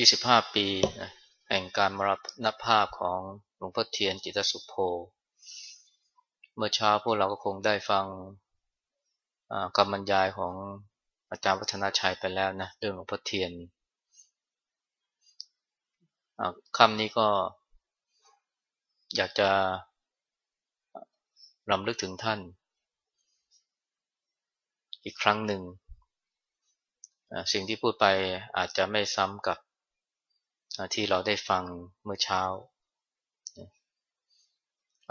25 ปีแห่งการมรณภาพของหลวงพ่อเทียนจิตสุโภ เมื่อเช้าพวกเราก็คงได้ฟังคำบรรยายของอาจารย์วัฒนาชัยไปแล้วนะเรื่องหลวงพ่อเทียนคำนี้ก็อยากจะรำลึกถึงท่าน อีกครั้งหนึ่ง สิ่งที่พูดไปอาจจะไม่ซ้ำกับ ที่เราได้ฟังเมื่อเช้า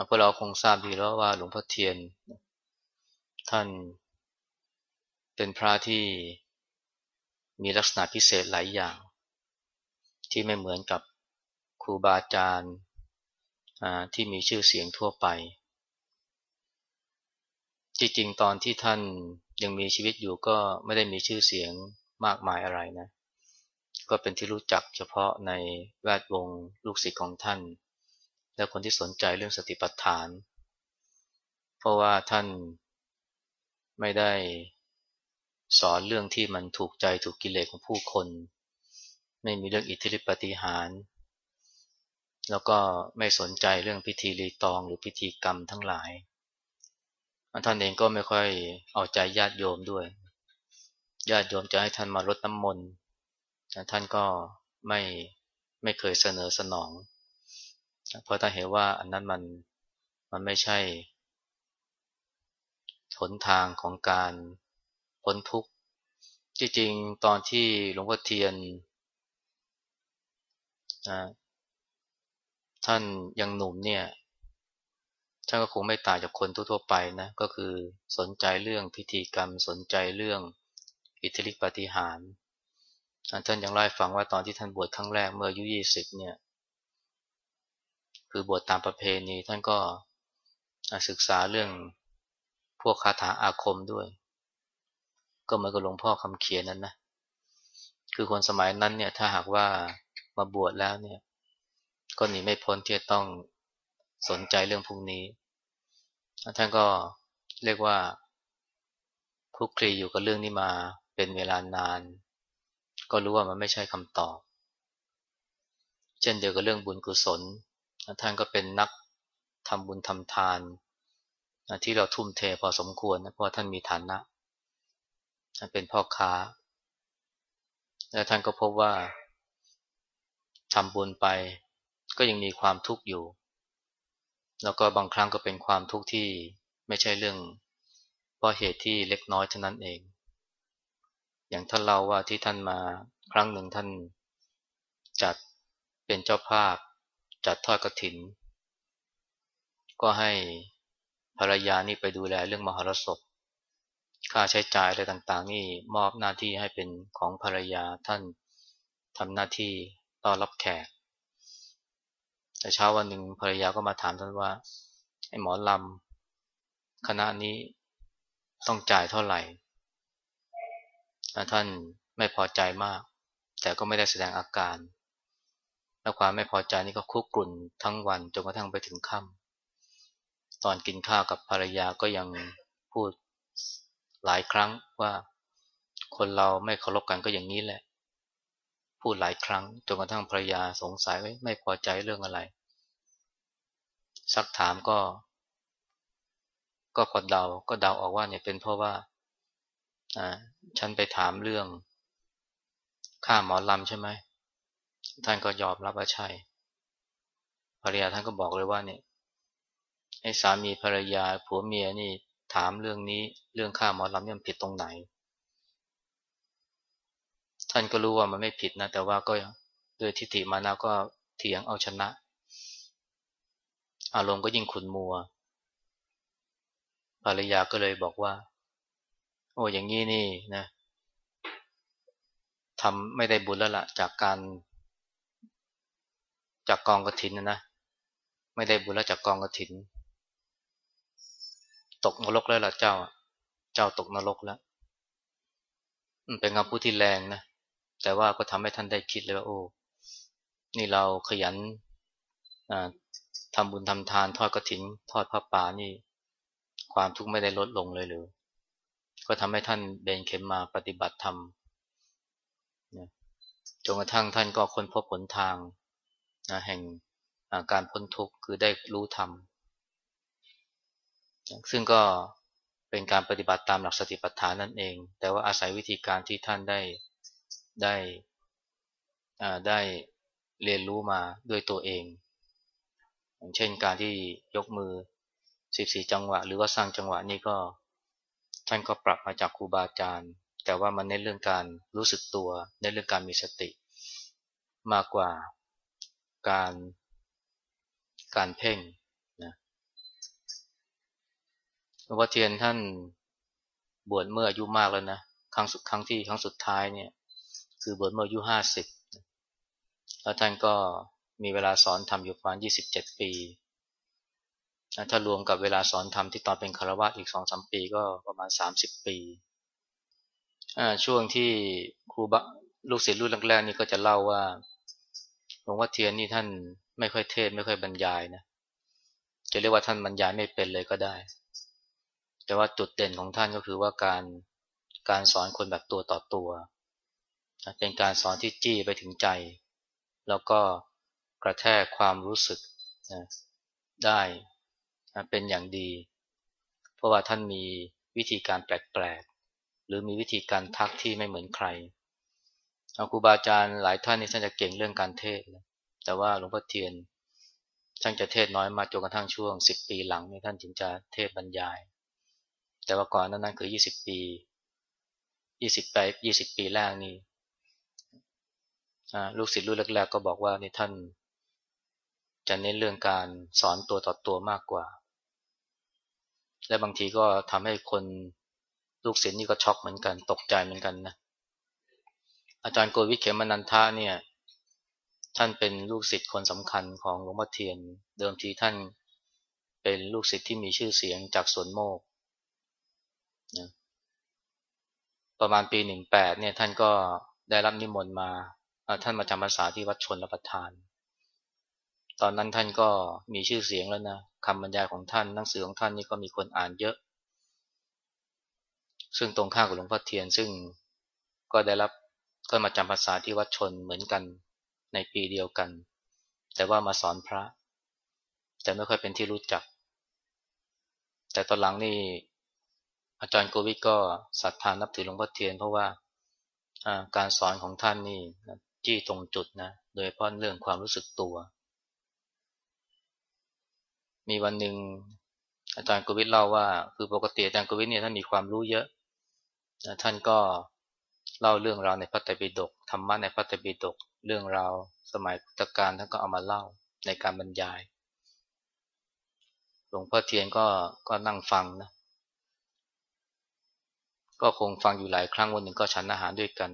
พวกเราคงทราบดีแล้วว่าหลวงพ่อเทียน ท่านเป็นพระที่มีลักษณะพิเศษหลายอย่าง ที่ไม่เหมือนกับครูบาอาจารย์ที่มีชื่อเสียงทั่วไป จริงๆตอนที่ท่านยังมีชีวิตอยู่ก็ไม่ได้มีชื่อเสียงมากมายอะไรนะ ก็เป็นที่รู้จักเฉพาะในแวดวงลูกศิษย์ของท่าน และคนที่สนใจเรื่องสติปัฏฐาน เพราะว่าท่านไม่ได้สอนเรื่องที่มันถูกใจถูกกิเลสของผู้คน ไม่มีเรื่องอิทธิฤทธิปฏิหาร แล้วก็ไม่สนใจเรื่องพิธีรีตองหรือพิธีกรรมทั้งหลาย ท่านเองก็ไม่ค่อยเอาใจญาติโยมด้วย ญาติโยมจะให้ท่านมารดน้ำมนต์ ท่านก็ไม่ไม่เคยเสนอสนอง เพราะถ้าเห็นว่าอันนั้นมันมันไม่ใช่หนทางของการพ้นทุกข์จริงๆตอนที่หลวงพ่อเทียนท่านยังหนุ่มเนี่ยท่านก็คงไม่ต่างจากคนทั่วๆไปนะ ก็คือสนใจเรื่องพิธีกรรมสนใจเรื่องอิทธิฤทธิปฏิหาร ท่านยังเล่าให้ฟังว่าตอนที่ท่านบวชครั้งแรกเมื่ออายุยี่สิบเนี่ย คือบวชตามประเพณีท่านก็ศึกษาเรื่องพวกคาถาอาคมด้วย ก็เหมือนกับหลวงพ่อคำเขียนนั้นนะ คือคนสมัยนั้นเนี่ยถ้าหากว่ามาบวชแล้วเนี่ย ก็หนีไม่พ้นที่จะต้องสนใจเรื่องพวกนี้ ท่านก็เรียกว่าคุกคลีอยู่กับเรื่องนี้มาเป็นเวลานาน ก็รู้ว่ามันไม่ใช่คำตอบ เช่นเดียวกับเรื่องบุญกุศล ท่านก็เป็นนักทำบุญทำทาน ที่เราทุ่มเทพอสมควรนะเพราะท่านมีฐานะท่านเป็นพ่อค้า และท่านก็พบว่าทำบุญไปก็ยังมีความทุกข์อยู่ แล้วก็บางครั้งก็เป็นความทุกข์ที่ไม่ใช่เรื่องเพราะเหตุที่เล็กน้อยเท่านั้นเอง อย่างท่านเล่าว่าที่ท่านมาครั้งหนึ่งท่านจัดเป็นเจ้าภาพ จัดทอดกระถิน ก็ให้ภรรยานี่ไปดูแลเรื่องมหรสพค่าใช้จ่ายอะไรต่างๆ นี่มอบหน้าที่ให้เป็นของภรรยาท่านทำหน้าที่ต้อนรับแขก แต่เช้าวันหนึ่งภรรยาก็มาถามท่านว่าไอ้หมอลำคณะนี้ต้องจ่ายเท่าไหร่ ท่านไม่พอใจมาก แต่ก็ไม่ได้แสดงอาการและความไม่พอใจนี่ก็คุกกรุ่นทั้งวันจนกระทั่งไปถึงค่ำตอนกินข้าวกับภรรยาก็ยังพูดหลายครั้งว่าคนเราไม่เคารพกันก็อย่างนี้แหละ พูดหลายครั้งจนกระทั่งภรรยาสงสัยว่าไม่พอใจเรื่องอะไร สักถามก็ ก็พอเดาก็เดาออกว่าเนี่ยเป็นเพราะว่า ฉันไปถามเรื่องค่าหมอลำใช่ไหม ท่านก็ยอมรับว่าใช่ภรรยาท่านก็บอกเลยว่าเนี่ยไอ้สามีภรรยาผัวเมียนี่ถามเรื่องนี้เรื่องค่าหมอลำเนี่ยผิดตรงไหน ท่านก็รู้ว่ามันไม่ผิดนะ แต่ว่าก็ด้วยทิฏฐิมานะก็เถียงเอาชนะ อารมณ์ก็ยิ่งขุนมัว ภรรยาก็เลยบอกว่า อ้อย่างนี้นี่นะทำไม่ได้บุญแล้วละ่ะ จากการ จากกองกระถินนะนะไม่ได้บุญแล้วจากกองกระถิน ตกนรกแล้วล่ะเจ้า เจ้าตกนรกแล้วเป็นคำพูดที่แรงนะแต่ว่าก็ทำให้ท่านได้คิดเลยว่าโอ้นี่เราขยันทำบุญทำทาน ทอดกระถิ่นทอดผ้าป่านี่ ความทุกข์ไม่ได้ลดลงเลยหรือ ก็ทำให้ท่านเบนเข็มมาปฏิบัติธรรมจนกระทั่งท่านก็ค้นพบผลทางนะแห่งการพ้นทุกข์คือได้รู้ธรรม ซึ่งก็เป็นการปฏิบัติตามหลักสติปัฏฐานนั่นเอง แต่ว่าอาศัยวิธีการที่ท่านได้ได้ได้เรียนรู้มาด้วยตัวเอง อย่างเช่นการที่ยกมือ 14 จังหวะ หรือว่าสร้างจังหวะนี่ก็ ท่านก็ปรับมาจากครูบาอาจารย์ แต่ว่ามันในเรื่องการรู้สึกตัวในเรื่องการมีสติ มากกว่าการการเพ่งนะหลวงพ่อเทียนท่านบวชเมื่ออายุมากแล้วนะครั้งสุดครั้งที่ครั้งสุดท้ายเนี่ย คือบวชเมื่ออายุห้าสิบแล้วท่านก็มีเวลาสอนทำอยู่ประมาณยี่สิบเจ็ดปี ถ้ารวมกับเวลาสอนทำที่ตอนเป็นคารวะอีกสองสามปีก็ประมาณสามสิบปี ช่วงที่ครูบะลูกศิษย์รุ่นแรกๆนี่ก็จะเล่าว่าหลวงพ่อเทียนนี่ท่านไม่ค่อยเทศไม่ค่อยบรรยายนะ จะเรียกว่าท่านบรรยายไม่เป็นเลยก็ได้ แต่ว่าจุดเด่นของท่านก็คือว่าการการสอนคนแบบตัวต่อตัว เป็นการสอนที่จี้ไปถึงใจ แล้วก็กระแทกความรู้สึกนะได้ เป็นอย่างดี เพราะว่าท่านมีวิธีการแปลกๆ หรือมีวิธีการทักที่ไม่เหมือนใครครูบาอาจารย์หลายท่านนี่ท่านจะเก่งเรื่องการเทศนะแต่ว่าหลวงพ่อเทียนท่านจะเทศน้อยมาจนกระทั่งช่วงสิบปีหลังนี่ท่านถึงจะเทศบรรยาย แต่ว่าก่อนนั้นนั้นคือยี่สิบปียี่สิบปียี่สิบปีแรกนี่ลูกศิษย์รุ่นแรกๆก็บอกว่านี่ท่านจะเน้นเรื่องการสอนตัวต่อตัวมากกว่า และบางทีก็ทำให้คนลูกศิษย์นี่ก็ช็อกเหมือนกัน ตกใจเหมือนกันนะอาจารย์โกวิทเขมนันทะเนี่ย ท่านเป็นลูกศิษย์คนสำคัญของหลวงพ่อเทียน เดิมทีท่านเป็นลูกศิษย์ที่มีชื่อเสียงจากสวนโมกนะประมาณปีหนึ่งแปดเนี่ยท่านก็ได้รับนิมนต์มา ท่านมาจำพรรษาที่วัดชนรับประทาน ตอนนั้นท่านก็มีชื่อเสียงแล้วนะ คำบรรยายของท่านหนังสือของท่านนี่ก็มีคนอ่านเยอะ ซึ่งตรงข้ามกับหลวงพ่อเทียน ซึ่งก็ได้รับก็มาจำพรรษาที่วัดชนเหมือนกันในปีเดียวกัน แต่ว่ามาสอนพระ แต่ไม่ค่อยเป็นที่รู้จัก แต่ตอนหลังนี่อาจารย์โกวิทก็ศรัทธานับถือหลวงพ่อเทียน เพราะว่าการสอนของท่านนี่จี้ตรงจุดนะ โดยเฉพาะเรื่องความรู้สึกตัว มีวันหนึ่งอาจารย์กวิทเล่าว่า คือปกติอาจารย์กวิทเนี่ยท่านมีความรู้เยอะ ท่านก็เล่าเรื่องราวในพระไตรปิฎกธรรมะในพระไตรปิฎกเรื่องราวสมัยพุทธกาลท่านก็เอามาเล่าในการบรรยาย หลวงพ่อเทียนก็ก็นั่งฟังนะ ก็คงฟังอยู่หลายครั้งวันหนึ่งก็ฉันอาหารด้วยกัน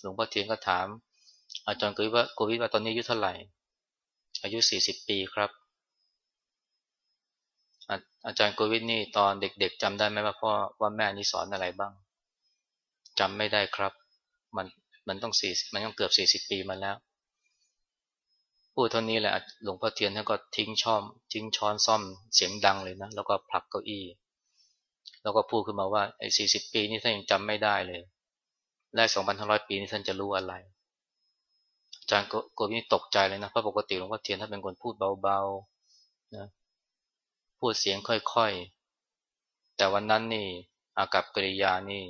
หลวงพ่อเทียนก็ถาม อาจารย์กุวิว่ากุวิว่าตอนนี้อายุเท่าไหร่ อายุสี่สิบปีครับ อาจารย์โกวิทนี่ตอนเด็กๆจำได้ไหมว่าพ่อว่าแม่นี่สอนอะไรบ้างจำไม่ได้ครับ มันมันต้องสี่มันต้องเกือบสี่สิบปีมาแล้วพูดเท่านี้แหละหลวงพ่อเทียนท่านก็ทิ้งส้อมทิ้งช้อนส้อมเสียงดังเลยนะแล้วก็ผลักเก้าอี้ แล้วก็พูดขึ้นมาว่าไอ้สี่สิบปีนี่ท่านยังจำไม่ได้เลยและสองพันห้าร้อยปีนี่ท่านจะรู้อะไรอาจารย์โกวิทตกใจเลยนะเพราะปกติหลวงพ่อเทียนท่านเป็นคนพูดเบาๆนะ พูดเสียงค่อยๆ แต่วันนั้นนี่อากับกริยานี่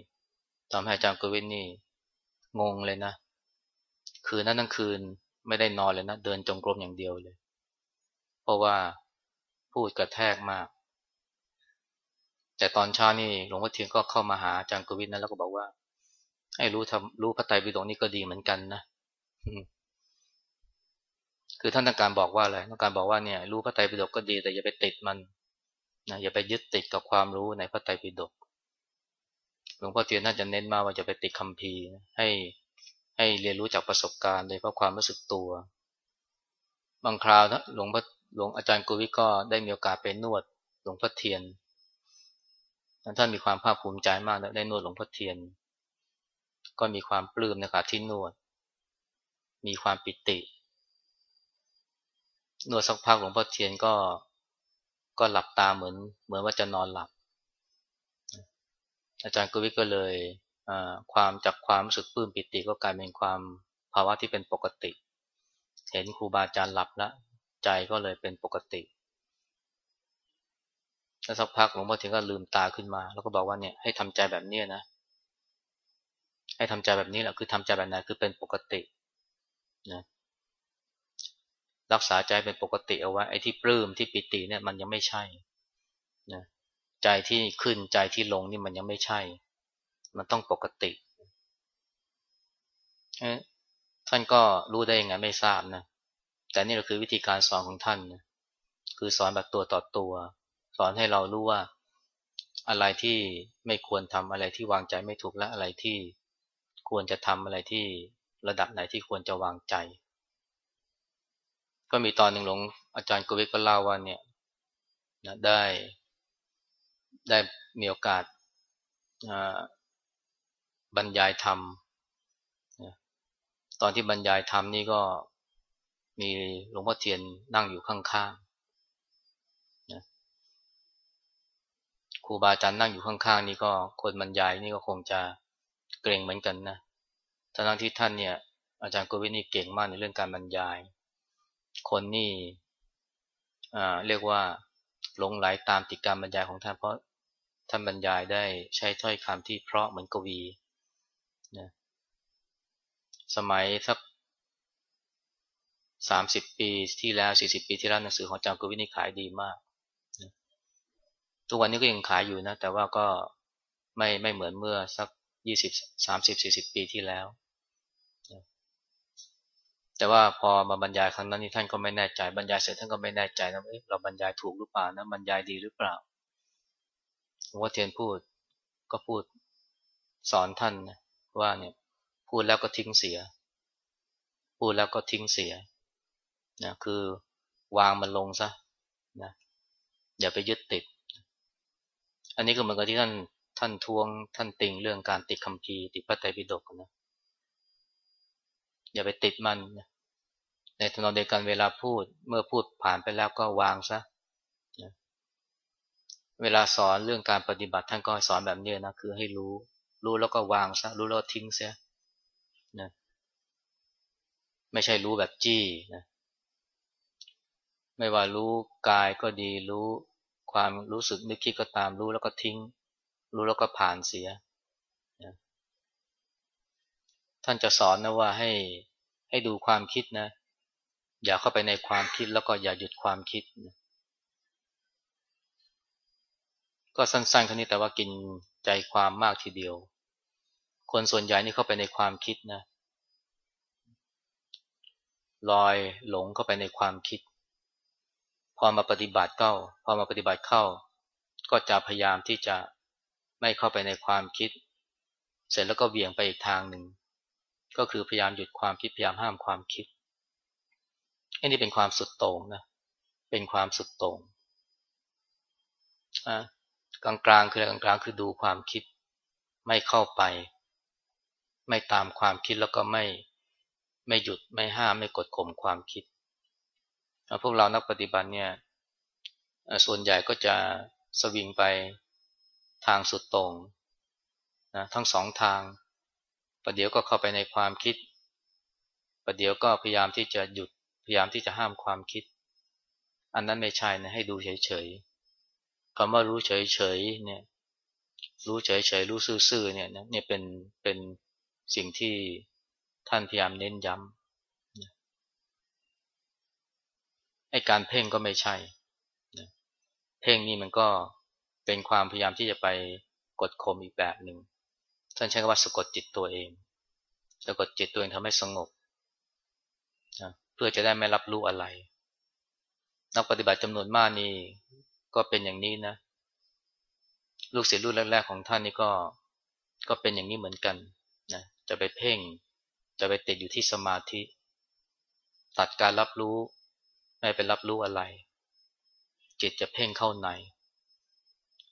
ทำให้อาจารย์กวินนี่งงเลยนะ คืนนั้นทั้งคืนไม่ได้นอนเลยนะ เดินจงกรมอย่างเดียวเลย เพราะว่าพูดกระแทกมาก แต่ตอนเช้านี่หลวงพ่อเทียนก็เข้ามาหาอาจารย์กวินนะแล้วก็บอกว่า ให้รู้ทำรู้พระไตรปิฎกนี่ก็ดีเหมือนกันนะ คือท่านต้องการบอกว่าอะไรต้องการบอกว่าเนี่ยรู้พระไตรปิฎกก็ดี แต่อย่าไปติดมันนะอย่าไปยึดติดกับความรู้ในพระไตรปิฎกหลวงพ่อเทียนน่าจะเน้นมาว่าจะไปติดคำพีให้ให้เรียนรู้จากประสบการณ์โดยเพราะความรู้สึกตัว บางคราวนะหลวงพ่อหลวงอาจารย์กุวิก็ได้มีโอกาสไปนวดหลวงพ่อเทียนท่านมีความภาคภูมิใจมากได้นวดหลวงพ่อเทียน ก็มีความปลื้มนะครับที่นวด มีความปิติ นวดสักพักหลวงพ่อเทียนก็ก็หลับตาเหมือน เหมือนว่าจะนอนหลับ อาจารย์กวิก็เลยความจากความรู้สึกปลื้มปิติก็กลายเป็นความภาวะที่เป็นปกติ เห็นครูบาอาจารย์หลับแล้วใจก็เลยเป็นปกติแล้วสักพักหลวงพ่อเทียนก็ลืมตาขึ้นมา แล้วก็บอกว่าเนี่ยให้ทำใจแบบเนี้นะ ให้ทำใจแบบนี้แหละคือทำใจแบบไหนคือเป็นปกตินะ รักษาใจเป็นปกติเอาไว้ไอ้ที่ปลื้มที่ปิติเนี่ยมันยังไม่ใช่นะใจที่ขึ้นใจที่ลงนี่มันยังไม่ใช่ มันต้องปกติท่านก็รู้ได้ยังไงไม่ทราบนะแต่นี่ก็คือวิธีการสอนของท่านนะคือสอนแบบตัวต่อตัว สอนให้เรารู้ว่าอะไรที่ไม่ควรทำอะไรที่วางใจไม่ถูกและอะไรที่ควรจะทำอะไรที่ระดับไหนที่ควรจะวางใจ ก็มีตอนหนึ่งหลวงอาจารย์กวิทก็เล่าว่าเนี่ยนะได้ได้มีโอกาสบรรยายธรรม ตอนที่บรรยายธรรมนี่ก็มีหลวงพ่อเทียนนั่งอยู่ข้างๆนะครูบาอาจารย์นั่งอยู่ข้างๆนี่ก็คนบรรยายนี่ก็คงจะเกรงเหมือนกันนะทั้งที่ท่านเนี่ยอาจารย์โกวิทนี่เก่งมากในเรื่องการบรรยาย คนนี่เรียกว่าหลงไหลาตามติดการบรรยายของท่านเพราะท่านบรรยายได้ใช้ถ้อยคำที่เพราะเหมือนกวีนะสมัยสักสามสิบปีที่แล้วสี่สิบปีที่แล้วหนังสือของจามกวินี่ขายดีมากนะทุกวันนี้ก็ยังขายอยู่นะ แต่ว่าก็ไม่ไม่เหมือนเมื่อสักยี่สิบสามสิบสี่สิบปีที่แล้ว แต่ว่าพอมาบรรยายครั้งนั้นนี่ท่านก็ไม่แน่ใจบรรยายเสร็จท่านก็ไม่แน่ใจนะเราบรรยายถูกหรือเปล่านะบรรยายดีหรือเปล่าหลวงพ่อเทียนพูดก็พูดสอนท่านนะว่าเนี่ยพูดแล้วก็ทิ้งเสีย พูดแล้วก็ทิ้งเสียนะคือวางมันลงซะนะอย่าไปยึดติด อันนี้ก็เหมือนกับที่ท่านท่านทวงท่านติงเรื่องการติดคำพีติดพระไตรปิฎกนะ อย่าไปติดมัน ในทนองเดียวกันเวลาพูด เมื่อพูดผ่านไปแล้วก็วางซะนะเวลาสอนเรื่องการปฏิบัติท่านก็สอนแบบนี้นะคือให้รู้ รู้แล้วก็วางซะรู้แล้วทิ้งเสียนะไม่ใช่รู้แบบจี้นะไม่ว่ารู้กายก็ดีรู้ความรู้สึกนึกคิดก็ตามรู้แล้วก็ทิ้ง รู้แล้วก็ผ่านเสียนะ ท่านจะสอนนะว่าให้ให้ดูความคิดนะ อย่าเข้าไปในความคิดแล้วก็อย่าหยุดความคิดนะก็สั้นๆแค่นี้แต่ว่ากินใจความมากทีเดียว คนส่วนใหญ่นี่เข้าไปในความคิดนะลอยหลงเข้าไปในความคิด พอมาปฏิบัติเข้า พอมาปฏิบัติเข้า ก็จะพยายามที่จะไม่เข้าไปในความคิด เสร็จแล้วก็เบี่ยงไปอีกทางหนึ่ง ก็คือพยายามหยุดความคิดพยายามห้ามความคิดอันนี้เป็นความสุดโต่งนะ เป็นความสุดโต่งกลางกลางคืออะไรกลางกลางคือดูความคิด ไม่เข้าไป ไม่ตามความคิดแล้วก็ไม่ไม่หยุดไม่ห้ามไม่กดข่มความคิดพวกเรานักปฏิบัติเนี่ยส่วนใหญ่ก็จะสวิงไปทางสุดตรงนะทั้งสองทาง ประเดี๋ยวก็เข้าไปในความคิด ประเดี๋ยวก็พยายามที่จะหยุด พยายามที่จะห้ามความคิด อันนั้นไม่ใช่นะให้ดูเฉยๆคำว่ารู้เฉยๆเนี่ย รู้เฉยๆรู้ซื่อๆเนี่ยเนี่ยเป็นเป็นสิ่งที่ท่านพยายามเน้นย้ำไอ้การเพ่งก็ไม่ใช่ เพ่งนี่มันก็เป็นความพยายามที่จะไปกดข่มอีกแบบหนึ่ง ท่านใช้คำว่าสะกดจิตตัวเอง สะกดจิตตัวเองทำให้สงบนะเพื่อจะได้ไม่รับรู้อะไร นักปฏิบัติจำนวนมากนี่ก็เป็นอย่างนี้นะ ลูกศิษย์รุ่นแรกๆของท่านนี่ก็ก็เป็นอย่างนี้เหมือนกันนะจะไปเพ่ง จะไปติดอยู่ที่สมาธิ ตัดการรับรู้ ไม่ไปรับรู้อะไร จิตจะเพ่งเข้าใน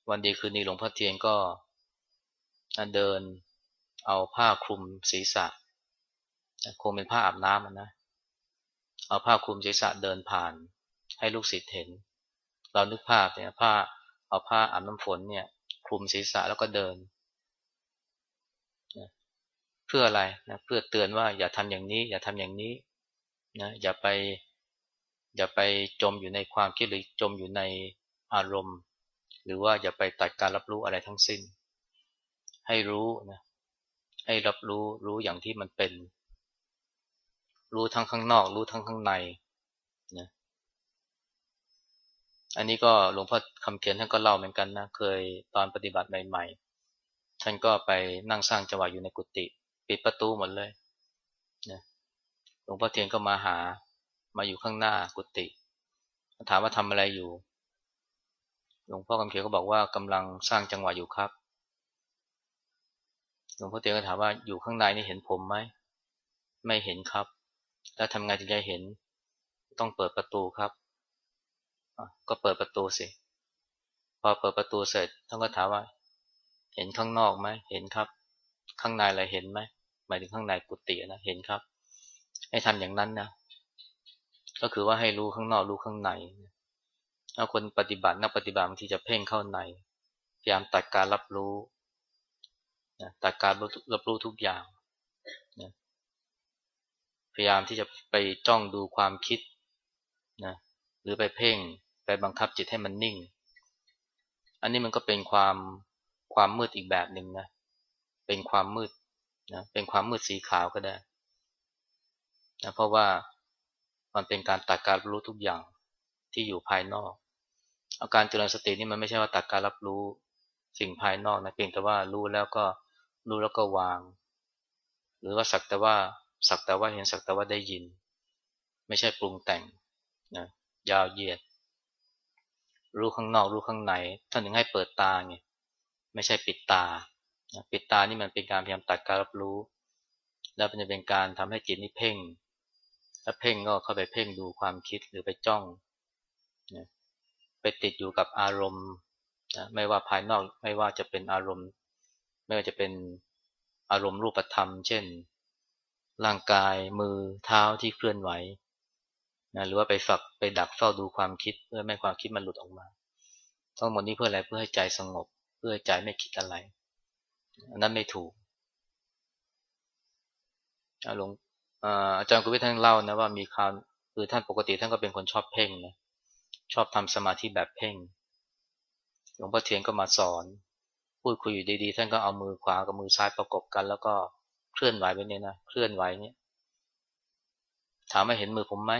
วันดีคืนนี้หลวงพ่อเทียนก็ เดินเอาผ้าคลุมศีรษะคงเป็นผ้าอาบน้ำนะ เอาผ้าคลุมศีรษะเดินผ่าน ให้ลูกศิษย์เห็น เรานึกภาพเนี่ยผ้าเอาผ้าอาบน้ำฝนเนี่ยคลุมศีรษะแล้วก็เดินเพื่ออะไรนะเพื่อเตือนว่าอย่าทำอย่างนี้ อย่าทำอย่างนี้นะอย่าไป อย่าไปจมอยู่ในความคิดหรือจมอยู่ในอารมณ์ หรือว่าอย่าไปตัดการรับรู้อะไรทั้งสิ้น ให้รู้นะให้รับรู้รู้อย่างที่มันเป็น รู้ทั้งข้างนอก รู้ทั้งข้างในนะอันนี้ก็หลวงพ่อคำเขียนท่านก็เล่าเหมือนกันนะเคยตอนปฏิบัติใหม่ๆท่านก็ไปนั่งสร้างจังหวะอยู่ในกุฏิปิดประตูหมดเลยนะหลวงพ่อเทียนก็มาหามาอยู่ข้างหน้ากุฏิถามว่าทำอะไรอยู่ หลวงพ่อคำเขียนก็บอกว่ากำลังสร้างจังหวะอยู่ครับ หลวงพ่อเทียนก็ถามว่าอยู่ข้างในนี่เห็นผมไหม ไม่เห็นครับ แล้วทำไงถึงจะเห็น ต้องเปิดประตูครับ ก็เปิดประตูสิ พอเปิดประตูเสร็จท่านก็ถามว่า เห็นข้างนอกไหม เห็นครับ ข้างในอะไรเห็นไหม หมายถึงข้างในกุฏินะ เห็นครับ ให้ทำอย่างนั้นนะ ก็คือว่าให้รู้ข้างนอกรู้ข้างในถ้าคนปฏิบัตินักปฏิบัติบางทีจะเพ่งเข้าใน พยายามตัดการรับรู้ ตัดการรับรู้ทุกอย่างพยายามที่จะไปจ้องดูความคิดนะหรือไปเพ่งไปบังคับจิตให้มันนิ่ง อันนี้มันก็เป็นความความมืดอีกแบบหนึ่งนะเป็นความมืดนะเป็นความมืดสีขาวก็ได้นะเพราะว่ามันเป็นการตัดการรู้ทุกอย่างที่อยู่ภายนอก อาการเจริญสตินี่มันไม่ใช่ว่าตัดการรับรู้สิ่งภายนอกนะเพียงแต่ว่ารู้แล้วก็ รู้แล้วก็วาง หรือว่าสักแต่ว่าสักแต่ว่าเห็นสักแต่ว่าได้ยิน ไม่ใช่ปรุงแต่งนะยาวเหยียด รู้ข้างนอกรู้ข้างในท่านถึงให้เปิดตาไงไม่ใช่ปิดตาปิดตานี่มันเป็นการพยายามตัดการรับรู้ แล้วมันจะเป็นการทำให้จิตนี่เพ่ง ถ้าเพ่งก็เข้าไปเพ่งดูความคิดหรือไปจ้องนะไปติดอยู่กับอารมณ์นะไม่ว่าภายนอกไม่ว่าจะเป็นอารมณ์ ไม่ว่าจะเป็นอารมณ์รูปธรรม เช่น ร่างกายมือเท้าที่เคลื่อนไหวนะหรือว่าไปฝักไปดักเฝ้าดูความคิดเพื่อไม่ความคิดมันหลุดออกมาทั้งหมดนี้เพื่ออะไรเพื่อให้ใจสงบ เพื่อใจไม่คิดอะไรอันนั้นไม่ถูกหลวงอาจารย์กุวิทย์ท่านเล่านะว่ามีคราวคือท่านปกติท่านก็เป็นคนชอบเพ่งนะชอบทำสมาธิแบบเพ่งหลวงพ่อเทียนก็มาสอน พูดคุยอยู่ดีๆ ท่านก็เอามือขวากับมือซ้ายประกบกัน แล้วก็เคลื่อนไหวไปเนี่ยนะเคลื่อนไหวเนี่ยถามว่าเห็นมือผมไหม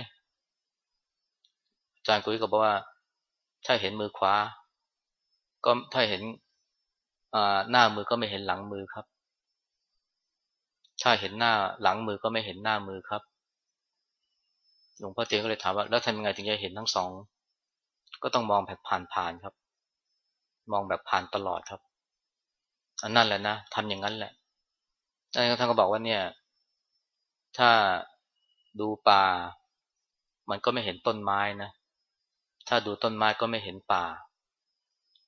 อาจารย์กุ้ยก็บอกว่า ถ้าเห็นมือขวา ก็ถ้าเห็นหน้ามือก็ไม่เห็นหลังมือครับ ถ้าเห็นหน้าหลังมือก็ไม่เห็นหน้ามือครับหลวงพ่อเตียก็เลยถามว่าแล้วทำยังไงถึงจะเห็นทั้งสอง ก็ต้องมองแบบผ่านๆครับ มองแบบผ่านตลอดครับ อันนั่นแหละนะทำอย่างนั้นแหละท่านก็บอกว่าเนี่ย ถ้าดูป่า มันก็ไม่เห็นต้นไม้นะ ถ้าดูต้นไม้ก็ไม่เห็นป่า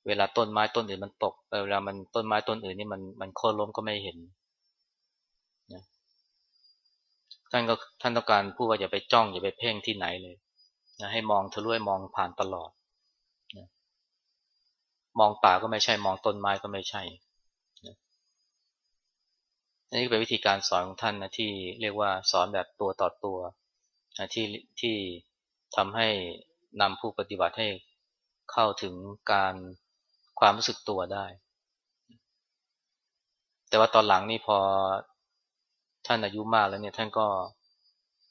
เวลาต้นไม้ต้นอื่นมันตกเวลามันต้นไม้ต้นอื่นนี่มันมันโค่นล้มก็ไม่เห็นท่านก็ท่านต้องการพูดว่าอย่าไปจ้องอย่าไปเพ่งที่ไหนเลยนะให้มองทะลุให้มองผ่านตลอดนะมองป่าก็ไม่ใช่ มองต้นไม้ก็ไม่ใช่ นี่เป็นวิธีการสอนของท่านนะที่เรียกว่าสอนแบบตัวต่อตัวนะที่ที่ทำให้นำผู้ปฏิบัติให้เข้าถึงการความรู้สึกตัวได้ แต่ว่าตอนหลังนี่พอท่านอายุมากแล้วเนี่ยท่านก็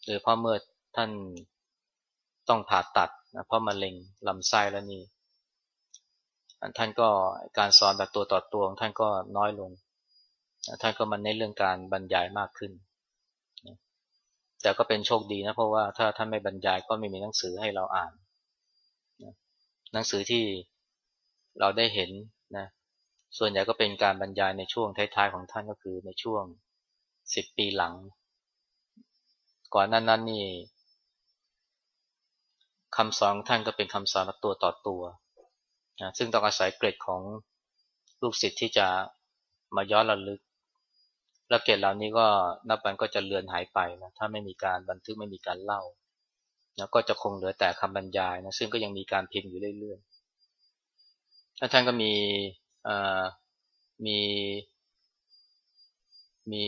โดยเพราะเมื่อท่านต้องผ่าตัดนะเพราะมะเร็งลำไส้แล้วนี่ท่านก็การสอนแบบตัวต่อตัวของท่านก็น้อยลง ท่านก็มันในเรื่องการบรรยายมากขึ้น แต่ก็เป็นโชคดีนะ เพราะว่าถ้าท่านไม่บรรยายก็ไม่มีหนังสือให้เราอ่าน หนังสือที่เราได้เห็นนะ ส่วนใหญ่ก็เป็นการบรรยายในช่วงท้ายๆของท่านก็คือในช่วงสิบปีหลัง ก่อนนั้นนั้นนี่คำสอนท่านก็เป็นคำสอนตัวต่อตัวนะซึ่งต้องอาศัยเกรดของลูกศิษย์ที่จะมาย้อนระลึก และเกรดเหล่านี้ก็นับวันก็จะเลือนหายไปนะถ้าไม่มีการบันทึกไม่มีการเล่านะก็จะคงเหลือแต่คำบรรยายนะซึ่งก็ยังมีการพิมพ์อยู่เรื่อยๆท่านก็มีมีมี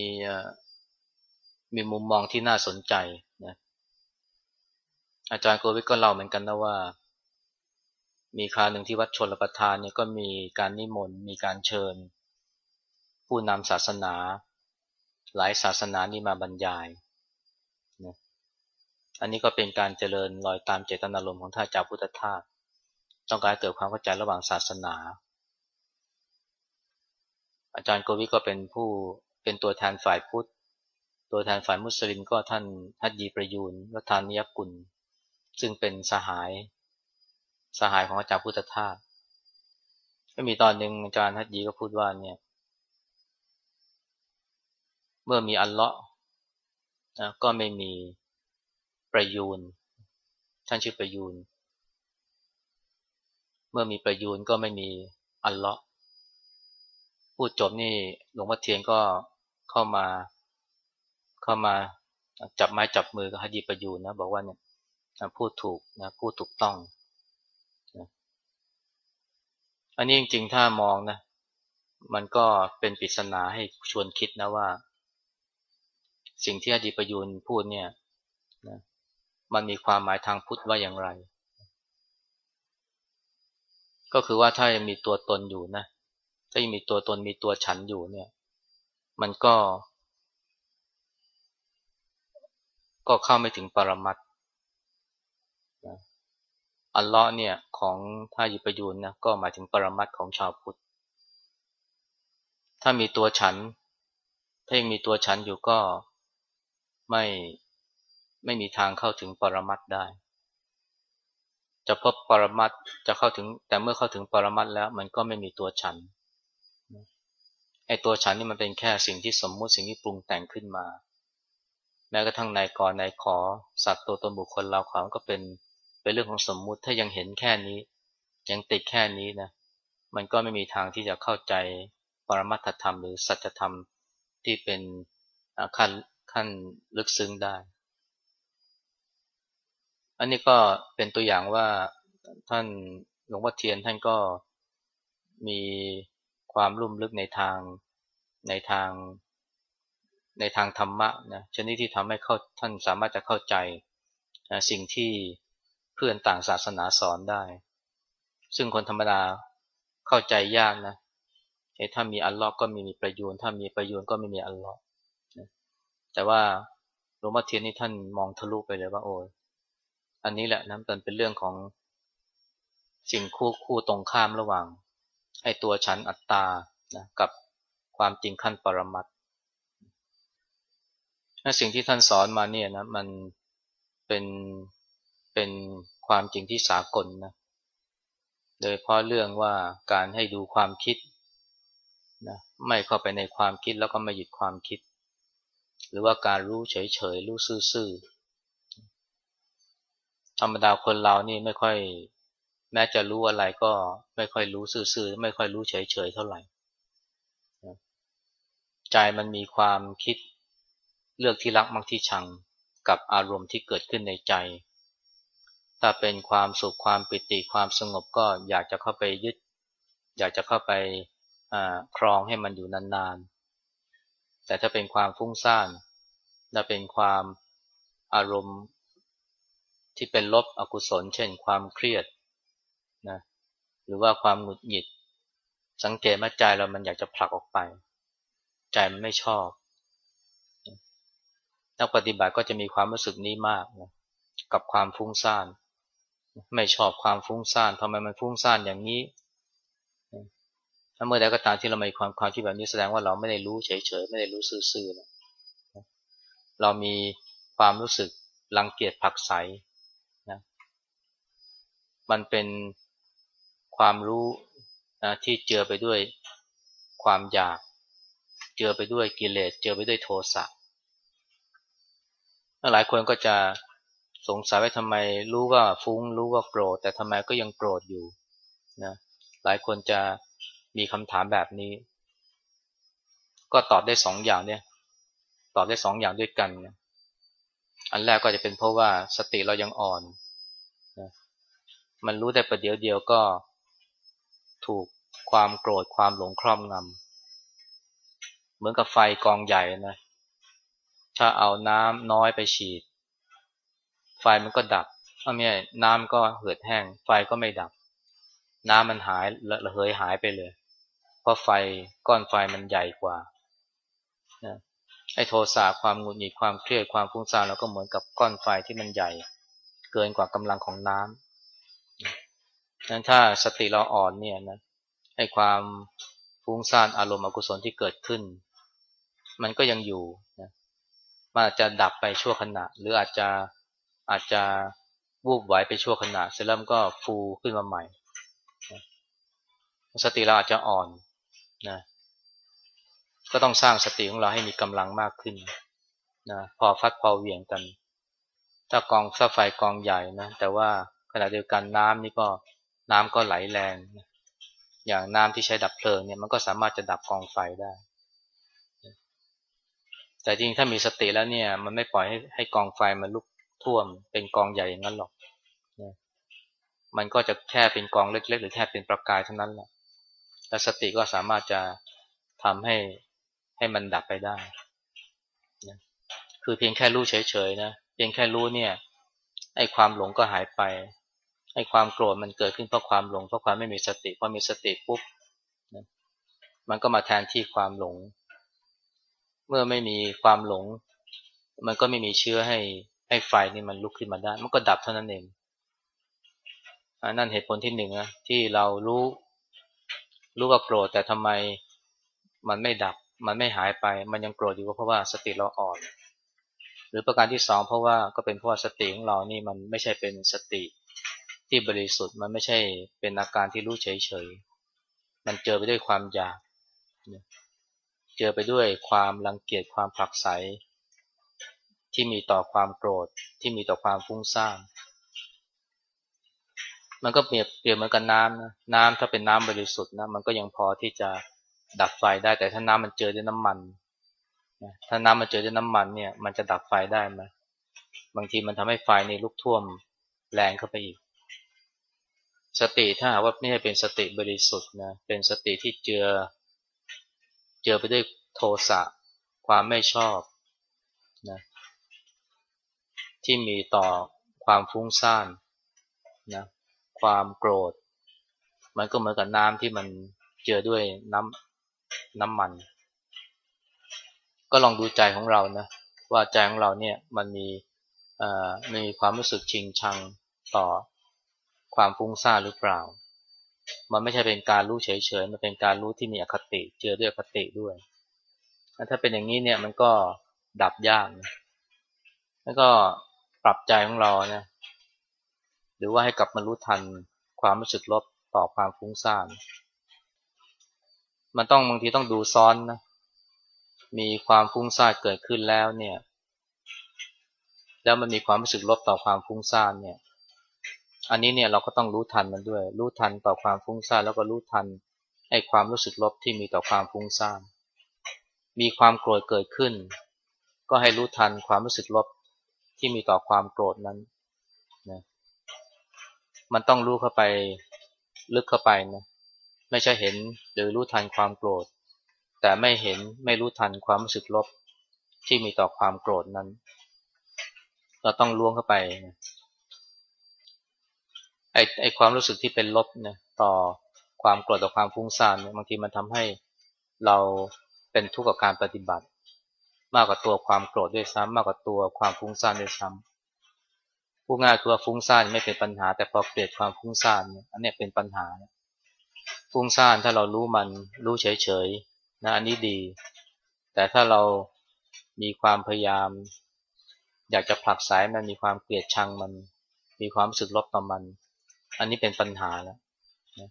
มีมุมมองที่น่าสนใจนะอาจารย์โกวิทก็เล่าเหมือนกันนะว่า มีคราวหนึ่งที่วัดชนรประทานเนี่ยก็มีการนิมนต์มีการเชิญ ผู้นำศาสนา หลายศาสนานี่มาบรรยายนะอันนี้ก็เป็นการเจริญรอยตามเจตนารมณ์ของท่านเจ้าพุทธทาสต้องการเกิดความเข้าใจระหว่างศาสนา อาจารย์โกวิก็เป็นผู้เป็นตัวแทนฝ่ายพุทธ ตัวแทนฝ่ายมุสลิมก็ท่านทัดยีประยูนรัฐานิยกุล ซึ่งเป็นสหายสหายของอาจารย์พุทธทาสก็มีตอนหนึ่งอาจารย์ทัดยีก็พูดว่าเนี่ย เมื่อมีอัลเลาะห์ก็ไม่มีประยูนท่านชื่อประยูนเมื่อมีประยูนก็ไม่มีอัลเลาะห์พูดจบนี่หลวงพ่อเทียนก็เข้ามาเข้ามาจับไม้จับมือกับฮัจีประยูนนะบอกว่าเนี่ยพูดถูกนะพูดถูกต้องนะอันนี้จริงๆถ้ามองนะมันก็เป็นปริศนาให้ชวนคิดนะว่า สิ่งที่อดีประยูนพูดเนี่ยนะมันมีความหมายทางพุทธว่าอย่างไร ก็คือว่าถ้ายังมีตัวตนอยู่นะ ถ้ายังมีตัวตนมีตัวฉันอยู่เนี่ย มันก็ ก็เข้าไม่ถึงปรมัตอัลเลาะห์เนี่ยของท่ายิปยูนนะก็หมายถึงปรมัตของชาวพุทธ ถ้ามีตัวฉัน ถ้ายังมีตัวฉันอยู่ก็ ไม่ไม่มีทางเข้าถึงปรมัตได้ จะพบปรมัตจะเข้าถึง แต่เมื่อเข้าถึงปรมัตแล้ว มันก็ไม่มีตัวฉันไอตัวฉันนี่มันเป็นแค่สิ่งที่สมมุติสิ่งที่ปรุงแต่งขึ้นมา แม้กระทั่งนายกรนายขอ สัตว์ตัวตนบุคคลเราเขาก็เป็นเป็นเรื่องของสมมุติถ้ายังเห็นแค่นี้ ยังติดแค่นี้นะมันก็ไม่มีทางที่จะเข้าใจปรมัตถธรรมหรือสัจธรรมที่เป็นขั้น ขั้นลึกซึ้งได้ อันนี้ก็เป็นตัวอย่างว่าท่านหลวงพ่อเทียนท่านก็มีความลุ่มลึกในทางในทางในทางธรรมะนะชนิดที่ทำให้เข้าท่านสามารถจะเข้าใจนะสิ่งที่เพื่อนต่างศาสนาสอนได้ ซึ่งคนธรรมดาเข้าใจยากนะถ้ามีอัลลอฮ์ก็มีมีประโยชน์ถ้ามีประโยชน์ก็ไม่มีอัลลอฮ์ แต่ว่าหลวงพ่อเทียนนี่ท่านมองทะลุไปเลยว่า โอ้ยอันนี้แหละนะมันเป็นเรื่องของสิ่งคู่คู่ตรงข้ามระหว่างไอ้ตัวฉันอัตตานะกับความจริงขั้นปรมัตถ้าสิ่งที่ท่านสอนมาเนี่ยนะมันเป็นเป็นความจริงที่สากลนะโดยเพราะเรื่องว่าการให้ดูความคิดนะไม่เข้าไปในความคิดแล้วก็ไม่หยุดความคิด หรือว่าการรู้เฉยๆรู้ซื่อๆธรรมดาคนเรานี่ไม่ค่อย แม้จะรู้อะไรก็ไม่ค่อยรู้ซื่อๆไม่ค่อยรู้เฉยๆเท่าไหร่ใจมันมีความคิดเลือกที่รักมักที่ชังกับอารมณ์ที่เกิดขึ้นในใจ ถ้าเป็นความสุขความปิติความสงบก็อยากจะเข้าไปยึด อยากจะเข้าไปครองให้มันอยู่นานๆ แต่ถ้าเป็นความฟุ้งซ่านถ้าเป็นความอารมณ์ที่เป็นลบอกุศล เช่น ความเครียดนะหรือว่าความหงุดหงิด สังเกตว่าใจเรามันอยากจะผลักออกไป ใจมันไม่ชอบนักปฏิบัติก็จะมีความรู้สึกนี้มากนะกับความฟุ้งซ่าน ไม่ชอบความฟุ้งซ่านทำไมมันฟุ้งซ่านอย่างนี้ ถ้าเมื่อใดก็ตามที่เรามีความความคิดแบบนี้แสดงว่าเราไม่ได้รู้เฉยๆไม่ได้รู้ซื่อๆนะเรามีความรู้สึกรังเกียจผักใสนะมันเป็นความรู้นะที่เจือไปด้วยความอยาก เจือไปด้วยกิเลสเจือไปด้วยโทสะหลายคนก็จะสงสัยว่าทำไมรู้ว่าฟุ้งรู้ว่าโกรธแต่ทำไมก็ยังโกรธอยู่นะหลายคนจะ มีคำถามแบบนี้ ก็ตอบได้สองอย่างเนี่ย ตอบได้สองอย่างด้วยกันนะอันแรกก็จะเป็นเพราะว่าสติเรายังอ่อนมันรู้ได้ประเดี๋ยวเดียวก็ถูกความโกรธความหลงครอบงเหมือนกับไฟกองใหญ่นะ ถ้าเอาน้ำน้อยไปฉีด ไฟมันก็ดับถ้าไม่น้ำก็เหือดแห้ง ไฟก็ไม่ดับ น้ำมันหายระเหยหายไปเลย เพราะไฟก้อนไฟมันใหญ่กว่านะไอ้โทสะความหงุดหงิดความเครียดความฟุ้งซ่านเราก็เหมือนกับก้อนไฟที่มันใหญ่ เกินกว่ากำลังของน้ำนั้นถ้าสติเราอ่อนเนี่ยนะไอ้ความฟุ้งซ่านอารมณ์อกุศลที่เกิดขึ้น มันก็ยังอยู่นะมันอาจจะดับไปชั่วขณะ หรืออาจจะอาจจะวูบไหวไปชั่วขณะเสร็จแล้วก็ฟูขึ้นมาใหม่ สติเราอาจจะอ่อนนะก็ต้องสร้างสติของเราให้มีกำลังมากขึ้นนะพอฟัดพอเหวี่ยงกัน ถ้ากองถ้าไฟกองใหญ่นะแต่ว่าขณะเดียวกันน้ำนี่ก็น้ำก็ไหลแรง อย่างน้ำที่ใช้ดับเพลิงเนี่ยมันก็สามารถจะดับกองไฟได้ แต่จริงถ้ามีสติแล้วเนี่ย มันไม่ปล่อยให้ให้กองไฟมันลุกท่วมเป็นกองใหญ่อย่างนั้นหรอก มันก็จะแค่เป็นกองเล็ก ๆ หรือแค่เป็นประกายเท่านั้นแหละและสติก็สามารถจะทำให้ให้มันดับไปได้นะคือเพียงแค่รู้เฉยๆนะเพียงแค่รู้เนี่ยไอ้ความหลงก็หายไปไอ้ความโกรธมันเกิดขึ้นเพราะความหลงเพราะความไม่มีสติพอมีสติปุ๊บนะมันก็มาแทนที่ความหลง เมื่อไม่มีความหลง มันก็ไม่มีเชื้อให้ให้ไฟนี่มันลุกขึ้นมาได้ มันก็ดับเท่านั้นเอง นนั่นเหตุผลที่หนึ่งนะที่เรารู้ รู้ว่าโกรธแต่ทำไมมันไม่ดับ มันไม่หายไป มันยังโกรธอยู่ก็เพราะว่าสติเราอ่อน หรือประการที่สองเพราะว่าก็เป็นเพราะว่าสติของเรานี่มันไม่ใช่เป็นสติที่บริสุทธิ์มันไม่ใช่เป็นอาการที่รู้เฉยๆ มันเจอไปด้วยความอยาก เจอไปด้วยความรังเกียจความผลักไสที่มีต่อความโกรธที่มีต่อความฟุ้งซ่าน มันก็เปรียบเปรียบเหมือนกับน้ำนะน้ำถ้าเป็นน้ำบริสุทธิ์นะมันก็ยังพอที่จะดับไฟได้ แต่ถ้าน้ำมันเจอด้วยน้ำมันถ้าน้ำมันเจอด้วยน้ำมันเนี่ย มันจะดับไฟได้ไหมบางทีมันทำให้ไฟในลุกท่วมแรงเข้าไปอีก สติถ้าหากว่าไม่ใช่เป็นสติบริสุทธิ์นะเป็นสติที่เจือ เจือไปด้วยโทสะความไม่ชอบนะที่มีต่อความฟุ้งซ่านนะ ความโกรธ มันก็เหมือนกับน้ำที่มันเจือด้วยน้ำน้ำมัน ก็ลองดูใจของเรานะว่าใจของเราเนี่ยมันมีมีความรู้สึกชิงชังต่อความฟุ้งซ่านหรือเปล่า มันไม่ใช่เป็นการรู้เฉยๆ มันเป็นการรู้ที่มีอคติ เจอด้วยอคติด้วย ถ้าเป็นอย่างนี้เนี่ยมันก็ดับยากแล้วก็ปรับใจของเราเนี่ย หรือว่าให้กลับมารู้ทันความรู้สึกลบต่อความฟุ้งซ่าน มันต้องบางทีต้องดูซ้อนนะ มีความฟุ้งซ่านเกิดขึ้นแล้วเนี่ย แล้วมันมีความรู้สึกลบต่อความฟุ้งซ่านเนี่ย อันนี้เนี่ยเราก็ต้องรู้ทันมันด้วย รู้ทันต่อความฟุ้งซ่านแล้วก็รู้ทันไอ้ความรู้สึกลบที่มีต่อความฟุ้งซ่าน มีความโกรธเกิดขึ้น ก็ให้รู้ทันความรู้สึกลบที่มีต่อความโกรธนั้น มันต้องรู้เข้าไปลึกเข้าไปนะไม่ใช่เห็นหรือรู้ทันความโกรธ แต่ไม่เห็นไม่รู้ทันความรู้สึกลบที่มีต่อความโกรธนั้น เราต้องล่วงเข้าไปไอ้ไอ้ความรู้สึกที่เป็นลบเนี่ยต่อความโกรธต่อความฟุ้งซ่านบางทีมันทำให้เราเป็นทุกข์กับการปฏิบัติ มากกว่าตัวความโกรธด้วยซ้ำมากกว่าตัวความฟุ้งซ่านด้วยซ้ ผู้ง่ายคือว่าฟุ้งซ่านไม่เป็นปัญหา แต่พอเปลี่ยนความฟุ้งซ่านเนี่ยอันนี้เป็นปัญหา ฟุ้งซ่านถ้าเรารู้มันรู้เฉยๆนะอันนี้ดี แต่ถ้าเรามีความพยายาม อยากจะผลักสายมันมีความเกลียดชังมัน มีความรู้สึกลบต่อมัน อันนี้เป็นปัญหาแล้วนะ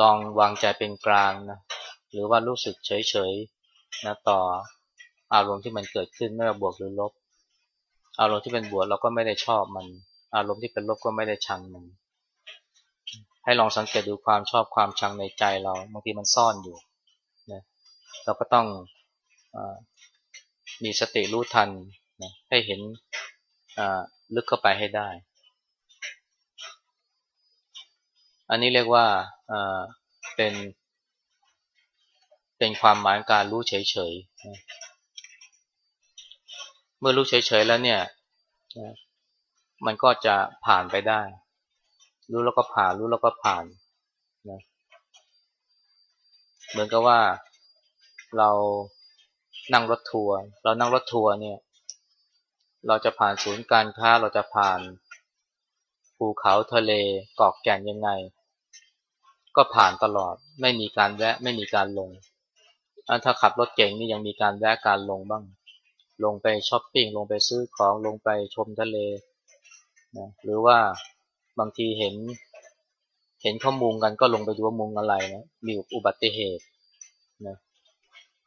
ลองวางใจเป็นกลางนะหรือว่ารู้สึกเฉยๆนะต่ออารมณ์ที่มันเกิดขึ้นไม่ว่าบวกหรือลบ อารมณ์ที่เป็นบวกเราก็ไม่ได้ชอบมัน อารมณ์ที่เป็นลบก็ไม่ได้ชังมัน ให้ลองสังเกตดูความชอบความชังในใจเรา บางทีมันซ่อนอยู่นะเราก็ต้องอมีสติรู้ทันนะให้เห็นลึกเข้าไปให้ได้ อันนี้เรียกว่าเป็น เป็นความหมายการรู้เฉยๆ มื่อรู้เฉยๆแล้วเนี่ยมันก็จะผ่านไปได้ รู้แล้วก็ผ่าน รู้แล้วก็ผ่านนะเหมือนกับว่าเรานั่งรถทัวร์เรานั่งรถทัวร์เนี่ย เราจะผ่านศูนย์การค้าเราจะผ่านภูเขาทะเลเกาะแก่นยังไง ก็ผ่านตลอดไม่มีการแวะไม่มีการลง ถ้าขับรถเก่งนี่ยังมีการแวะการลงบ้าง ลงไปช้อปปิ้งลงไปซื้อของลงไปชมทะเลนะหรือว่าบางทีเห็น เห็นข้อมุงกันก็ลงไปดูว่ามุงอะไรนะมีอุบัติเหตุนะ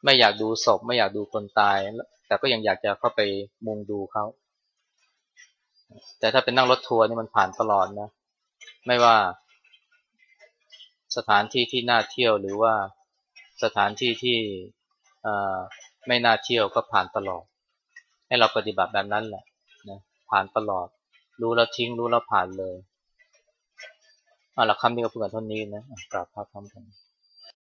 ไม่อยากดูศพไม่อยากดูคนตาย แต่ก็ยังอยากจะเข้าไปมุงดูเขาแต่ถ้าเป็นนั่งรถทัวร์นี่มันผ่านตลอดนะไม่ว่าสถานที่ที่น่าเที่ยวหรือว่าสถานที่ที่ไม่น่าเที่ยวก็ผ่านตลอด ให้เราปฏิบัติแบบนั้นแหละนะผ่านตลอด รู้แล้วทิ้งรู้แล้วผ่านเลยเอาละคำนี้ก็พูดกันเท่านี้นะกราบพระพรรมกัน